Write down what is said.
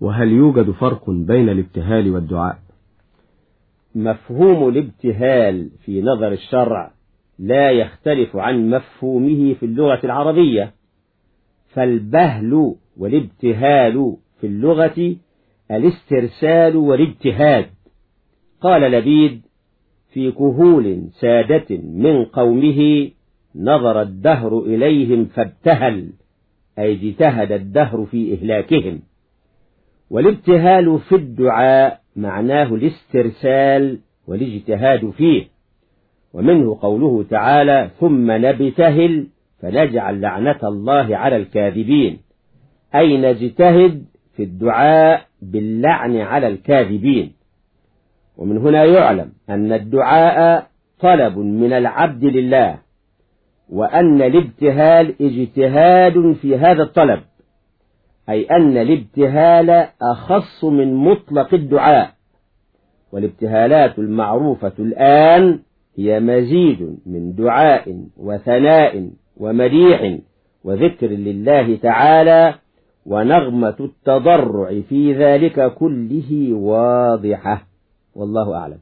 وهل يوجد فرق بين الابتهال والدعاء؟ مفهوم الابتهال في نظر الشرع لا يختلف عن مفهومه في اللغة العربية فالبهل والابتهال في اللغة الاسترسال والابتهاد. قال لبيد في كهول سادة من قومه نظر الدهر إليهم فابتهل أي اجتهد الدهر في إهلاكهم. والابتهال في الدعاء معناه الاسترسال والاجتهاد فيه. ومنه قوله تعالى ثم نبتهل فنجعل لعنة الله على الكاذبين أي نجتهد في الدعاء باللعن على الكاذبين. ومن هنا يعلم أن الدعاء طلب من العبد لله وأن الابتهال اجتهاد في هذا الطلب. أي أن الابتهال أخص من مطلق الدعاء والابتهالات المعروفة الآن هي مزيد من دعاء وثناء ومديح وذكر لله تعالى ونغمة التضرع في ذلك كله واضحة. والله أعلم.